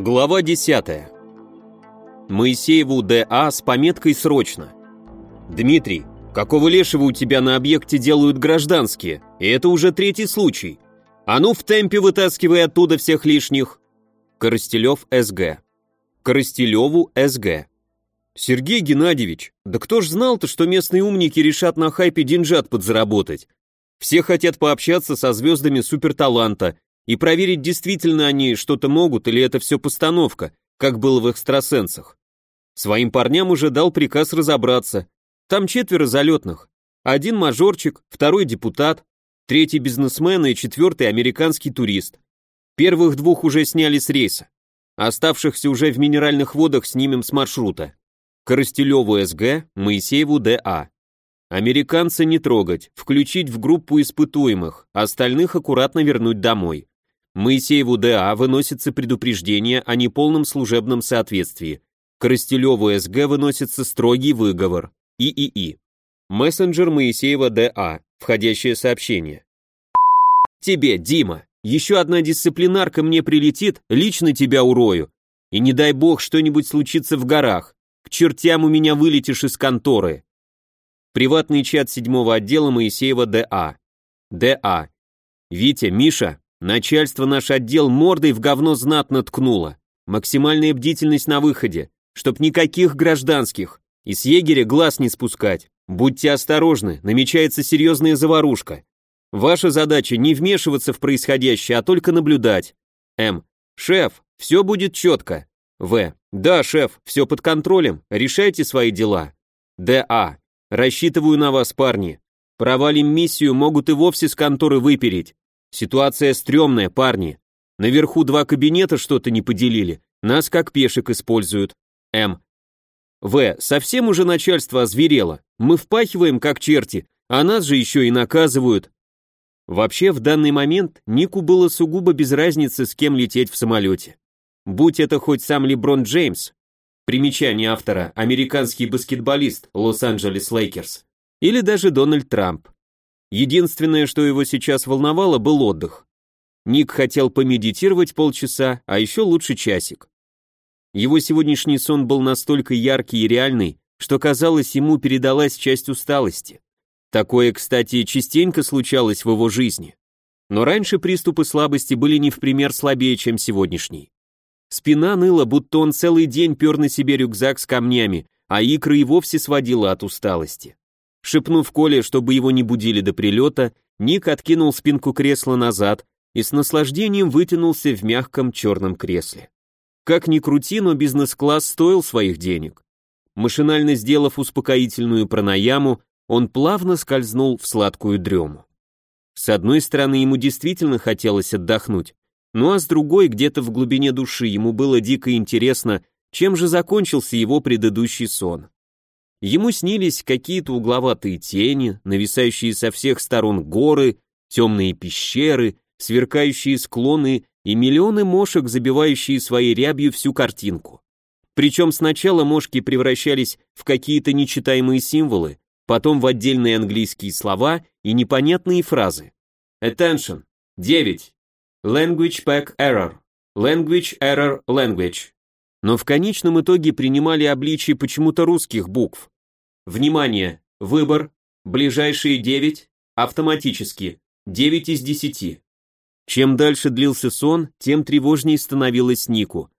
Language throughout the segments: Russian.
Глава 10. Моисееву ДА с пометкой «Срочно». «Дмитрий, какого лешего у тебя на объекте делают гражданские? И это уже третий случай. А ну в темпе вытаскивай оттуда всех лишних». Коростелев СГ. Коростелеву СГ. Сергей Геннадьевич, да кто ж знал-то, что местные умники решат на хайпе деньжат подзаработать? Все хотят пообщаться со звездами суперталанта, и проверить, действительно они что-то могут или это все постановка, как было в экстрасенсах. Своим парням уже дал приказ разобраться. Там четверо залетных. Один мажорчик, второй депутат, третий бизнесмен и четвертый американский турист. Первых двух уже сняли с рейса. Оставшихся уже в минеральных водах снимем с маршрута. Коростелеву СГ, Моисееву ДА. Американца не трогать, включить в группу испытуемых, остальных аккуратно вернуть домой. Моисееву ДА выносится предупреждение о неполном служебном соответствии. Коростелеву СГ выносится строгий выговор. ИИИ. Мессенджер Моисеева ДА. Входящее сообщение. Тебе, Дима, еще одна дисциплинарка мне прилетит, лично тебя урою. И не дай бог что-нибудь случится в горах. К чертям у меня вылетишь из конторы. Приватный чат седьмого отдела Моисеева ДА. ДА. Витя, Миша, Начальство наш отдел мордой в говно знатно ткнуло. Максимальная бдительность на выходе, чтоб никаких гражданских. И с егеря глаз не спускать. Будьте осторожны, намечается серьезная заварушка. Ваша задача не вмешиваться в происходящее, а только наблюдать. М. Шеф, все будет четко. В. Да, шеф, все под контролем, решайте свои дела. Д. А. Рассчитываю на вас, парни. Провалим миссию, могут и вовсе с конторы выпереть. Ситуация стрёмная, парни. Наверху два кабинета что-то не поделили, нас как пешек используют. М. В. Совсем уже начальство озверело. Мы впахиваем как черти, а нас же еще и наказывают. Вообще, в данный момент Нику было сугубо без разницы, с кем лететь в самолете. Будь это хоть сам Леброн Джеймс, примечание автора, американский баскетболист Лос-Анджелес Лейкерс, или даже Дональд Трамп. Единственное, что его сейчас волновало, был отдых. Ник хотел помедитировать полчаса, а еще лучше часик. Его сегодняшний сон был настолько яркий и реальный, что казалось, ему передалась часть усталости. Такое, кстати, частенько случалось в его жизни. Но раньше приступы слабости были не в пример слабее, чем сегодняшний. Спина ныла, будто он целый день пер на себе рюкзак с камнями, а икры и вовсе сводила от усталости. Шепнув Коле, чтобы его не будили до прилета, Ник откинул спинку кресла назад и с наслаждением вытянулся в мягком черном кресле. Как ни крути, но бизнес-класс стоил своих денег. Машинально сделав успокоительную пранаяму, он плавно скользнул в сладкую дрему. С одной стороны, ему действительно хотелось отдохнуть, ну а с другой, где-то в глубине души, ему было дико интересно, чем же закончился его предыдущий сон. Ему снились какие-то угловатые тени, нависающие со всех сторон горы, темные пещеры, сверкающие склоны и миллионы мошек, забивающие своей рябью всю картинку. Причем сначала мошки превращались в какие-то нечитаемые символы, потом в отдельные английские слова и непонятные фразы. Attention. 9. Language pack error. Language error language но в конечном итоге принимали обличие почему-то русских букв. Внимание! Выбор. Ближайшие 9. Автоматически. 9 из 10. Чем дальше длился сон, тем тревожнее становилось Нику.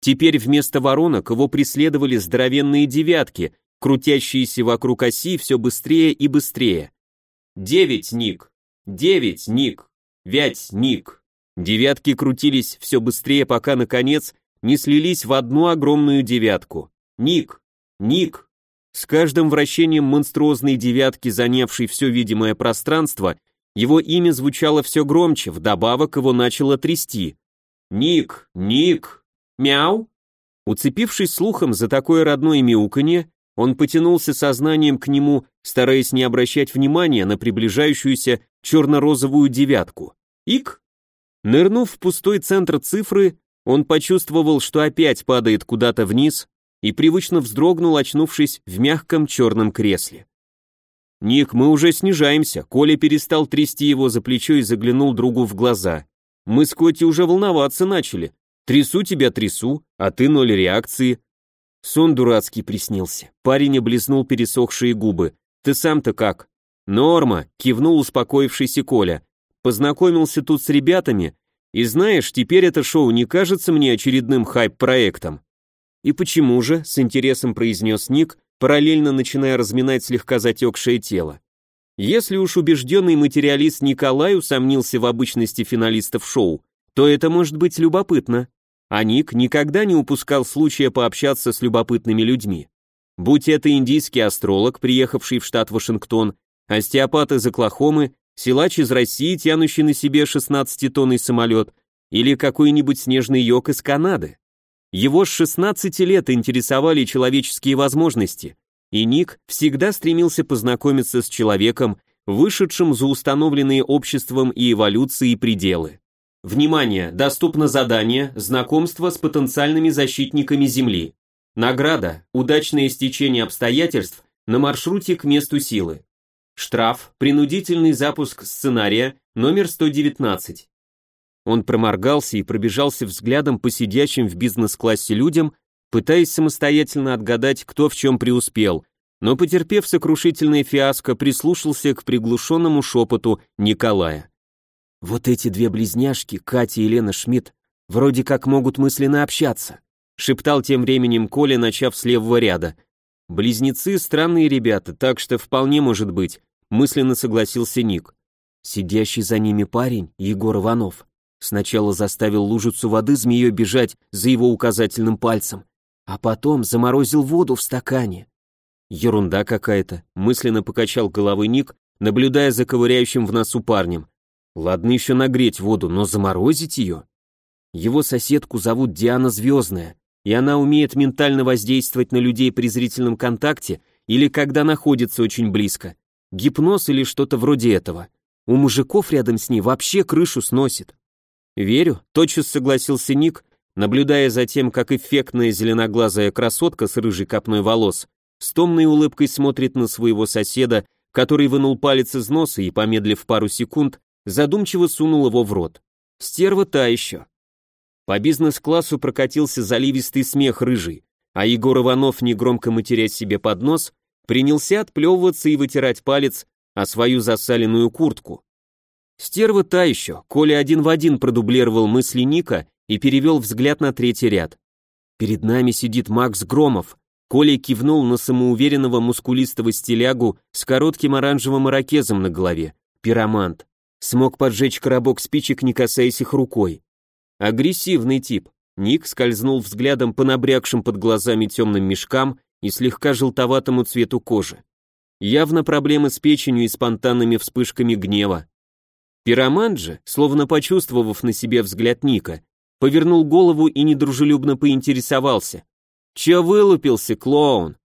Теперь вместо воронок его преследовали здоровенные девятки, крутящиеся вокруг оси все быстрее и быстрее. Девять, Ник. Девять, Ник. Вять, Ник. Девятки крутились все быстрее, пока, наконец, не слились в одну огромную девятку. Ник! Ник! С каждым вращением монструозной девятки, занявшей все видимое пространство, его имя звучало все громче, вдобавок его начало трясти. «Ник! Ник! Мяу!» Уцепившись слухом за такое родное мяуканье, он потянулся сознанием к нему, стараясь не обращать внимания на приближающуюся черно-розовую девятку. Ик! Нырнув в пустой центр цифры, он почувствовал, что опять падает куда-то вниз и привычно вздрогнул, очнувшись в мягком черном кресле. «Ник, мы уже снижаемся», Коля перестал трясти его за плечо и заглянул другу в глаза. «Мы с Коти уже волноваться начали. Трясу тебя, трясу, а ты ноль реакции. Сон дурацкий приснился. Парень облизнул пересохшие губы. Ты сам-то как? Норма, кивнул успокоившийся Коля. Познакомился тут с ребятами, и знаешь, теперь это шоу не кажется мне очередным хайп-проектом. И почему же, с интересом произнес Ник, параллельно начиная разминать слегка затекшее тело. Если уж убежденный материалист Николай усомнился в обычности финалистов шоу, то это может быть любопытно. А Ник никогда не упускал случая пообщаться с любопытными людьми. Будь это индийский астролог, приехавший в штат Вашингтон, остеопат из Оклахомы, силач из России, тянущий на себе 16-тонный самолет, или какой-нибудь снежный йог из Канады. Его с 16 лет интересовали человеческие возможности, и Ник всегда стремился познакомиться с человеком, вышедшим за установленные обществом и эволюцией пределы. Внимание! Доступно задание «Знакомство с потенциальными защитниками Земли». Награда – удачное стечение обстоятельств на маршруте к месту силы. Штраф – принудительный запуск сценария номер 119. Он проморгался и пробежался взглядом по сидящим в бизнес-классе людям, пытаясь самостоятельно отгадать, кто в чем преуспел, но, потерпев сокрушительное фиаско, прислушался к приглушенному шепоту Николая. «Вот эти две близняшки, Катя и Лена Шмидт, вроде как могут мысленно общаться», шептал тем временем Коля, начав с левого ряда. «Близнецы — странные ребята, так что вполне может быть», мысленно согласился Ник. Сидящий за ними парень, Егор Иванов, Сначала заставил лужицу воды змеей бежать за его указательным пальцем, а потом заморозил воду в стакане. Ерунда какая-то, мысленно покачал головой Ник, наблюдая за ковыряющим в носу парнем. Ладно еще нагреть воду, но заморозить ее? Его соседку зовут Диана Звездная, и она умеет ментально воздействовать на людей при зрительном контакте или когда находится очень близко. Гипноз или что-то вроде этого. У мужиков рядом с ней вообще крышу сносит. «Верю», — тотчас согласился Ник, наблюдая за тем, как эффектная зеленоглазая красотка с рыжей копной волос с томной улыбкой смотрит на своего соседа, который вынул палец из носа и, помедлив пару секунд, задумчиво сунул его в рот. Стерва та еще. По бизнес-классу прокатился заливистый смех рыжий, а Егор Иванов, негромко матерясь себе под нос, принялся отплевываться и вытирать палец о свою засаленную куртку. Стерва та еще, Коля один в один продублировал мысли Ника и перевел взгляд на третий ряд. Перед нами сидит Макс Громов. Коля кивнул на самоуверенного мускулистого стилягу с коротким оранжевым ирокезом на голове. Пиромант. Смог поджечь коробок спичек, не касаясь их рукой. Агрессивный тип. Ник скользнул взглядом по набрякшим под глазами темным мешкам и слегка желтоватому цвету кожи. Явно проблемы с печенью и спонтанными вспышками гнева. Пироман словно почувствовав на себе взгляд Ника, повернул голову и недружелюбно поинтересовался. «Че вылупился, клоун?»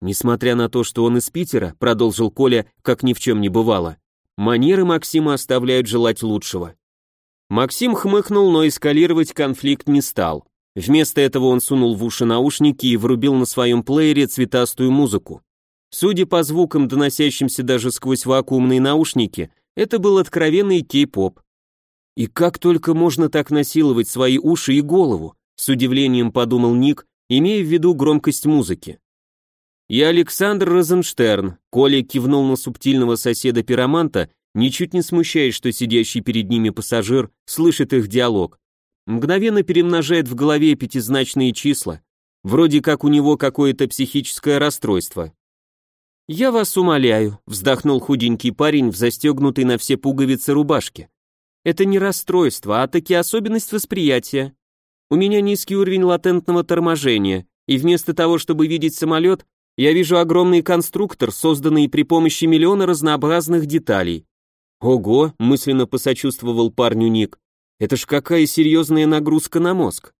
Несмотря на то, что он из Питера, продолжил Коля, как ни в чем не бывало, манеры Максима оставляют желать лучшего. Максим хмыкнул, но эскалировать конфликт не стал. Вместо этого он сунул в уши наушники и врубил на своем плеере цветастую музыку. Судя по звукам, доносящимся даже сквозь вакуумные наушники, это был откровенный кей-поп. И как только можно так насиловать свои уши и голову, с удивлением подумал Ник, имея в виду громкость музыки. «Я Александр Розенштерн», Коля кивнул на субтильного соседа-пироманта, ничуть не смущаясь, что сидящий перед ними пассажир слышит их диалог. Мгновенно перемножает в голове пятизначные числа, вроде как у него какое-то психическое расстройство. «Я вас умоляю», — вздохнул худенький парень в застегнутой на все пуговицы рубашке. «Это не расстройство, а таки особенность восприятия. У меня низкий уровень латентного торможения, и вместо того, чтобы видеть самолет, я вижу огромный конструктор, созданный при помощи миллиона разнообразных деталей. Ого, мысленно посочувствовал парню Ник. Это ж какая серьезная нагрузка на мозг.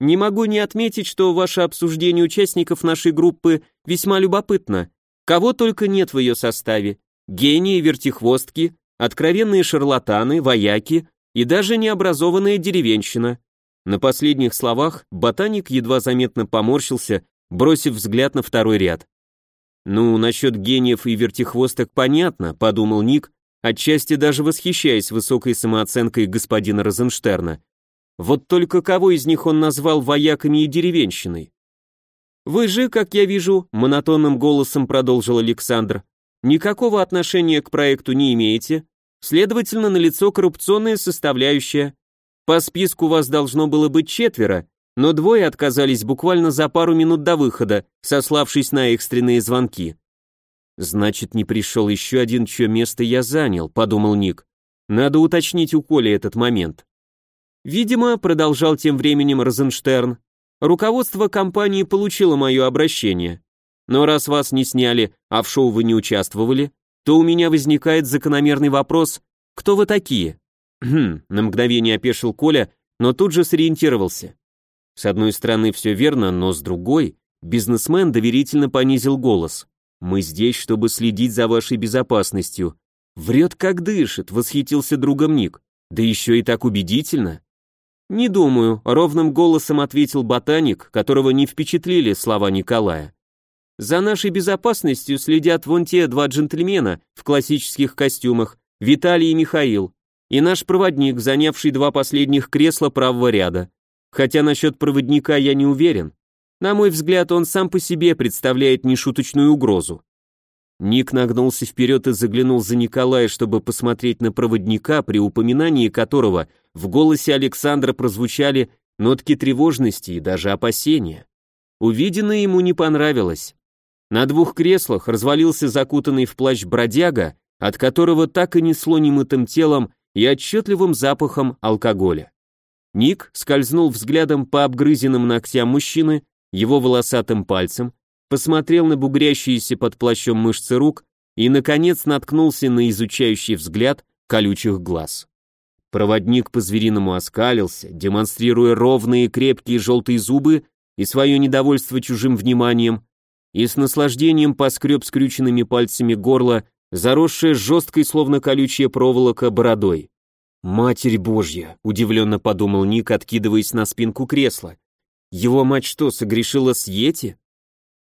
Не могу не отметить, что ваше обсуждение участников нашей группы весьма любопытно. Кого только нет в ее составе. Гении, вертихвостки, откровенные шарлатаны, вояки и даже необразованная деревенщина. На последних словах ботаник едва заметно поморщился, бросив взгляд на второй ряд. «Ну, насчет гениев и вертихвосток понятно», — подумал Ник, отчасти даже восхищаясь высокой самооценкой господина Розенштерна. Вот только кого из них он назвал вояками и деревенщиной? «Вы же, как я вижу», — монотонным голосом продолжил Александр, «никакого отношения к проекту не имеете, следовательно, налицо коррупционная составляющая. По списку вас должно было быть четверо, но двое отказались буквально за пару минут до выхода, сославшись на экстренные звонки. «Значит, не пришел еще один, чье место я занял», — подумал Ник. «Надо уточнить у Коли этот момент». Видимо, продолжал тем временем Розенштерн, руководство компании получило мое обращение. Но раз вас не сняли, а в шоу вы не участвовали, то у меня возникает закономерный вопрос, кто вы такие? Хм, на мгновение опешил Коля, но тут же сориентировался. С одной стороны все верно, но с другой, бизнесмен доверительно понизил голос. Мы здесь, чтобы следить за вашей безопасностью. Врет как дышит, восхитился другом Ник. Да еще и так убедительно. «Не думаю», — ровным голосом ответил ботаник, которого не впечатлили слова Николая. «За нашей безопасностью следят вон те два джентльмена в классических костюмах, Виталий и Михаил, и наш проводник, занявший два последних кресла правого ряда. Хотя насчет проводника я не уверен. На мой взгляд, он сам по себе представляет нешуточную угрозу. Ник нагнулся вперед и заглянул за Николая, чтобы посмотреть на проводника, при упоминании которого в голосе Александра прозвучали нотки тревожности и даже опасения. Увиденное ему не понравилось. На двух креслах развалился закутанный в плащ бродяга, от которого так и несло немытым телом и отчетливым запахом алкоголя. Ник скользнул взглядом по обгрызенным ногтям мужчины, его волосатым пальцем, посмотрел на бугрящиеся под плащом мышцы рук и, наконец, наткнулся на изучающий взгляд колючих глаз. Проводник по-звериному оскалился, демонстрируя ровные крепкие желтые зубы и свое недовольство чужим вниманием, и с наслаждением поскреб скрюченными пальцами горло, заросшее жесткой, словно колючая проволока, бородой. «Матерь Божья!» — удивленно подумал Ник, откидываясь на спинку кресла. «Его мать что, согрешила с Йети?»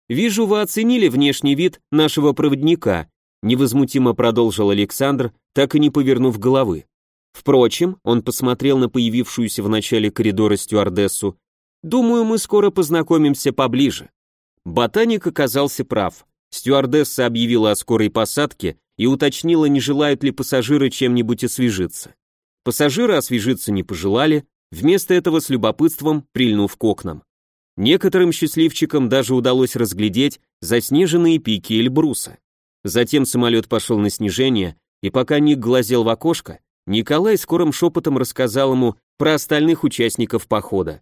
«Вижу, вы оценили внешний вид нашего проводника», невозмутимо продолжил Александр, так и не повернув головы. Впрочем, он посмотрел на появившуюся в начале коридора стюардессу. «Думаю, мы скоро познакомимся поближе». Ботаник оказался прав. Стюардесса объявила о скорой посадке и уточнила, не желают ли пассажиры чем-нибудь освежиться. Пассажиры освежиться не пожелали, вместо этого с любопытством прильнув к окнам. Некоторым счастливчикам даже удалось разглядеть заснеженные пики Эльбруса. Затем самолет пошел на снижение, и пока Ник глазел в окошко, Николай скорым шепотом рассказал ему про остальных участников похода.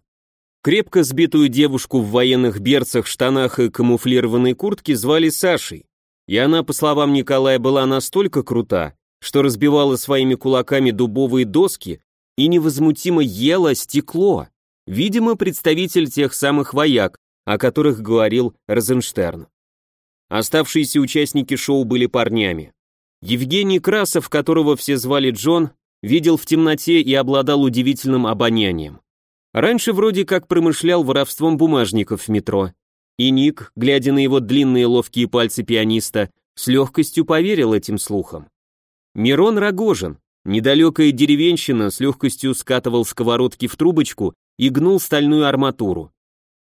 Крепко сбитую девушку в военных берцах, штанах и камуфлированной куртке звали Сашей, и она, по словам Николая, была настолько крута, что разбивала своими кулаками дубовые доски и невозмутимо ела стекло. Видимо, представитель тех самых вояк, о которых говорил Розенштерн. Оставшиеся участники шоу были парнями. Евгений Красов, которого все звали Джон, видел в темноте и обладал удивительным обонянием. Раньше вроде как промышлял воровством бумажников в метро. И Ник, глядя на его длинные ловкие пальцы пианиста, с легкостью поверил этим слухам. Мирон Рогожин, недалекая деревенщина, с легкостью скатывал сковородки в трубочку и гнул стальную арматуру.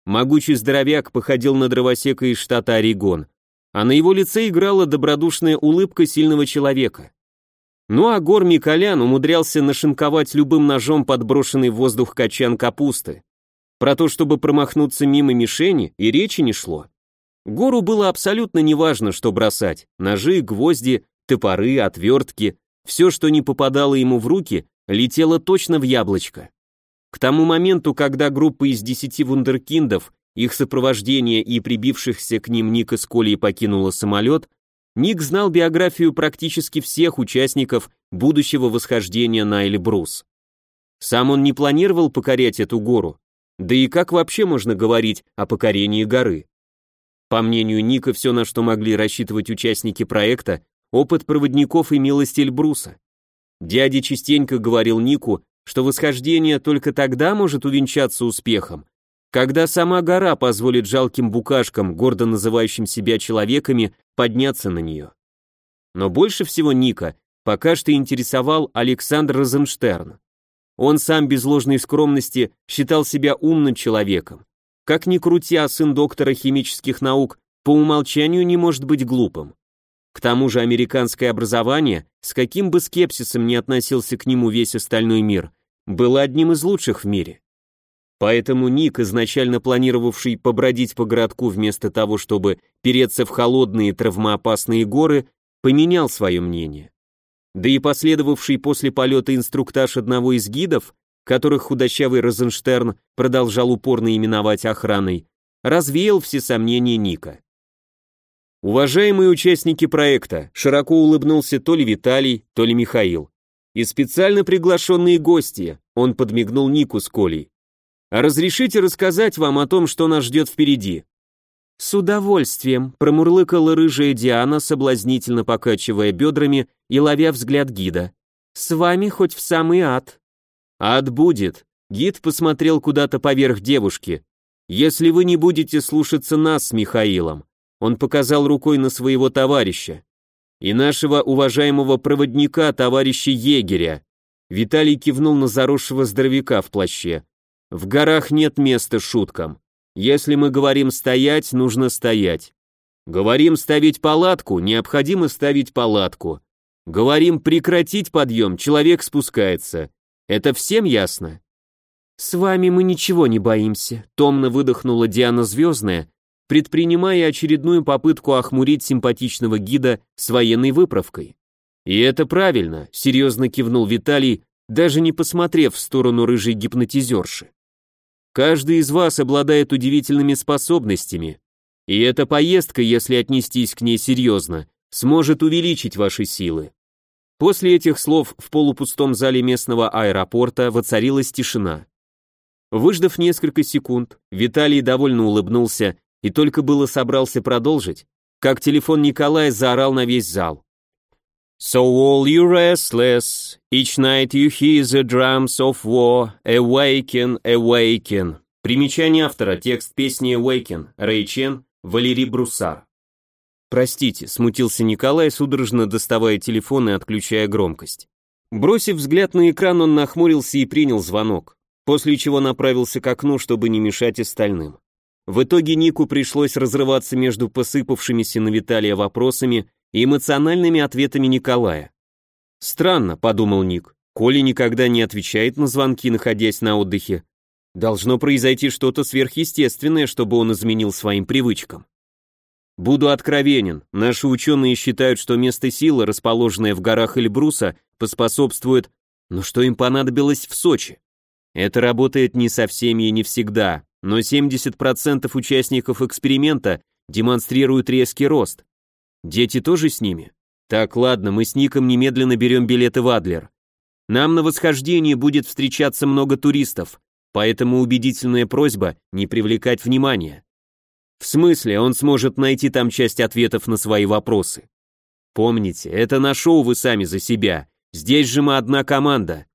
Могучий здоровяк походил на дровосека из штата Орегон, а на его лице играла добродушная улыбка сильного человека. Ну а Гор Миколян умудрялся нашинковать любым ножом подброшенный в воздух качан капусты. Про то, чтобы промахнуться мимо мишени, и речи не шло. Гору было абсолютно неважно, что бросать. Ножи, гвозди, топоры, отвертки. Все, что не попадало ему в руки, летело точно в яблочко. К тому моменту, когда группа из десяти вундеркиндов их сопровождение и прибившихся к ним Ник и Сколей покинула самолет, Ник знал биографию практически всех участников будущего восхождения на Эльбрус. Сам он не планировал покорять эту гору, да и как вообще можно говорить о покорении горы? По мнению Ника, все, на что могли рассчитывать участники проекта, опыт проводников и милость Эльбруса. Дядя частенько говорил Нику, что восхождение только тогда может увенчаться успехом, когда сама гора позволит жалким букашкам, гордо называющим себя человеками, подняться на нее. Но больше всего Ника пока что интересовал Александр Розенштерн. Он сам без ложной скромности считал себя умным человеком. Как ни крути, а сын доктора химических наук по умолчанию не может быть глупым. К тому же американское образование, с каким бы скепсисом ни относился к нему весь остальной мир, было одним из лучших в мире. Поэтому Ник, изначально планировавший побродить по городку вместо того, чтобы переться в холодные травмоопасные горы, поменял свое мнение. Да и последовавший после полета инструктаж одного из гидов, которых худощавый Розенштерн продолжал упорно именовать охраной, развеял все сомнения Ника. Уважаемые участники проекта, широко улыбнулся то ли Виталий, то ли Михаил. И специально приглашенные гости, он подмигнул Нику с Колей. А разрешите рассказать вам о том, что нас ждет впереди. «С удовольствием», — промурлыкала рыжая Диана, соблазнительно покачивая бедрами и ловя взгляд гида. «С вами хоть в самый ад». «Ад будет», — гид посмотрел куда-то поверх девушки. «Если вы не будете слушаться нас с Михаилом». Он показал рукой на своего товарища. «И нашего уважаемого проводника, товарища егеря». Виталий кивнул на заросшего здоровяка в плаще. «В горах нет места шуткам». Если мы говорим стоять, нужно стоять. Говорим ставить палатку, необходимо ставить палатку. Говорим прекратить подъем, человек спускается. Это всем ясно? С вами мы ничего не боимся, томно выдохнула Диана Звездная, предпринимая очередную попытку охмурить симпатичного гида с военной выправкой. И это правильно, серьезно кивнул Виталий, даже не посмотрев в сторону рыжей гипнотизерши. Каждый из вас обладает удивительными способностями, и эта поездка, если отнестись к ней серьезно, сможет увеличить ваши силы. После этих слов в полупустом зале местного аэропорта воцарилась тишина. Выждав несколько секунд, Виталий довольно улыбнулся и только было собрался продолжить, как телефон Николая заорал на весь зал. So all you restless, each night you hear the drums of war, awaken, awaken. Примечание автора, текст песни Awaken, Рэй Чен, Валерий Бруссар. Простите, смутился Николай, судорожно доставая телефон и отключая громкость. Бросив взгляд на экран, он нахмурился и принял звонок, после чего направился к окну, чтобы не мешать остальным. В итоге Нику пришлось разрываться между посыпавшимися на Виталия вопросами и эмоциональными ответами Николая. «Странно», — подумал Ник, — «Коля никогда не отвечает на звонки, находясь на отдыхе. Должно произойти что-то сверхъестественное, чтобы он изменил своим привычкам». Буду откровенен, наши ученые считают, что место силы, расположенное в горах Эльбруса, поспособствует, но что им понадобилось в Сочи? Это работает не со всеми и не всегда, но 70% участников эксперимента демонстрируют резкий рост. Дети тоже с ними? Так, ладно, мы с Ником немедленно берем билеты в Адлер. Нам на восхождении будет встречаться много туристов, поэтому убедительная просьба не привлекать внимания. В смысле, он сможет найти там часть ответов на свои вопросы. Помните, это на шоу вы сами за себя. Здесь же мы одна команда.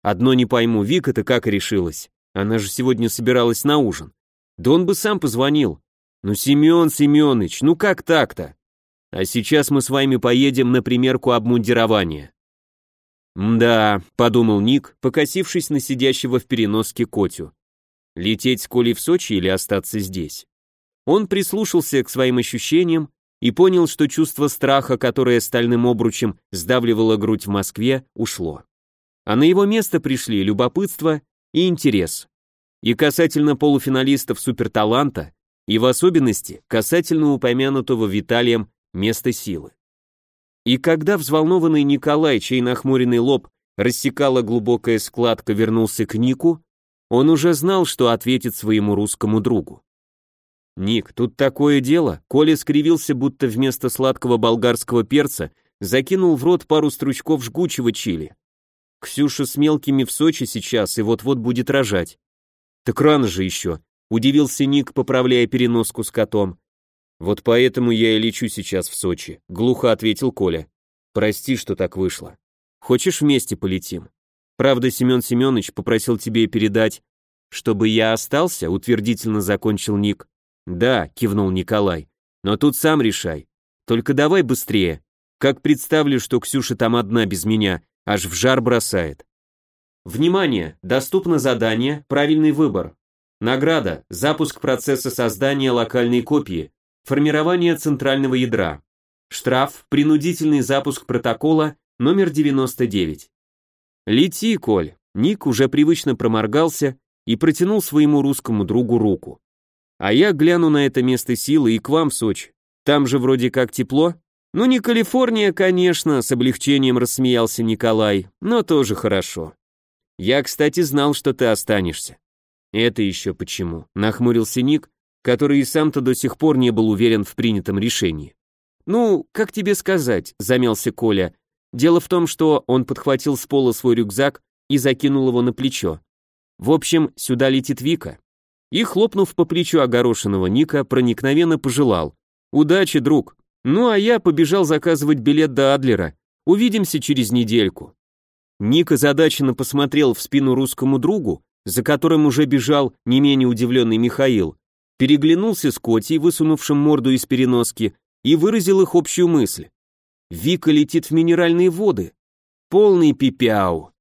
Одно не пойму, Вика-то как решилась? Она же сегодня собиралась на ужин. Да он бы сам позвонил. Ну, Семен Семенович, ну как так-то? А сейчас мы с вами поедем на примерку обмундирования. «Да», — подумал Ник, покосившись на сидящего в переноске Котю. «Лететь с Колей в Сочи или остаться здесь?» Он прислушался к своим ощущениям и понял, что чувство страха, которое стальным обручем сдавливало грудь в Москве, ушло. А на его место пришли любопытство и интерес. И касательно полуфиналистов суперталанта, и в особенности касательно упомянутого Виталием место силы. И когда взволнованный Николай, чей нахмуренный лоб рассекала глубокая складка, вернулся к Нику, он уже знал, что ответит своему русскому другу. «Ник, тут такое дело», Коля скривился, будто вместо сладкого болгарского перца закинул в рот пару стручков жгучего чили. Ксюша с мелкими в Сочи сейчас и вот-вот будет рожать. Так рано же еще, удивился Ник, поправляя переноску с котом. Вот поэтому я и лечу сейчас в Сочи, глухо ответил Коля. Прости, что так вышло. Хочешь вместе полетим? Правда, Семен Семенович попросил тебе передать, чтобы я остался, утвердительно закончил Ник. Да, кивнул Николай. Но тут сам решай. Только давай быстрее. Как представлю, что Ксюша там одна без меня, аж в жар бросает. Внимание! Доступно задание «Правильный выбор». Награда – запуск процесса создания локальной копии, формирование центрального ядра. Штраф – принудительный запуск протокола номер 99. «Лети, Коль!» Ник уже привычно проморгался и протянул своему русскому другу руку. «А я гляну на это место силы и к вам Сочи. Там же вроде как тепло?» «Ну не Калифорния, конечно», — с облегчением рассмеялся Николай, «но тоже хорошо. Я, кстати, знал, что ты останешься». «Это еще почему?» — нахмурился Ник, который и сам-то до сих пор не был уверен в принятом решении. «Ну, как тебе сказать?» — замялся Коля. Дело в том, что он подхватил с пола свой рюкзак и закинул его на плечо. В общем, сюда летит Вика. И, хлопнув по плечу огорошенного Ника, проникновенно пожелал. «Удачи, друг!» Ну а я побежал заказывать билет до Адлера. Увидимся через недельку. Ник озадаченно посмотрел в спину русскому другу, за которым уже бежал не менее удивленный Михаил, переглянулся с Котей, высунувшим морду из переноски, и выразил их общую мысль. Вика летит в минеральные воды. Полный пипяу.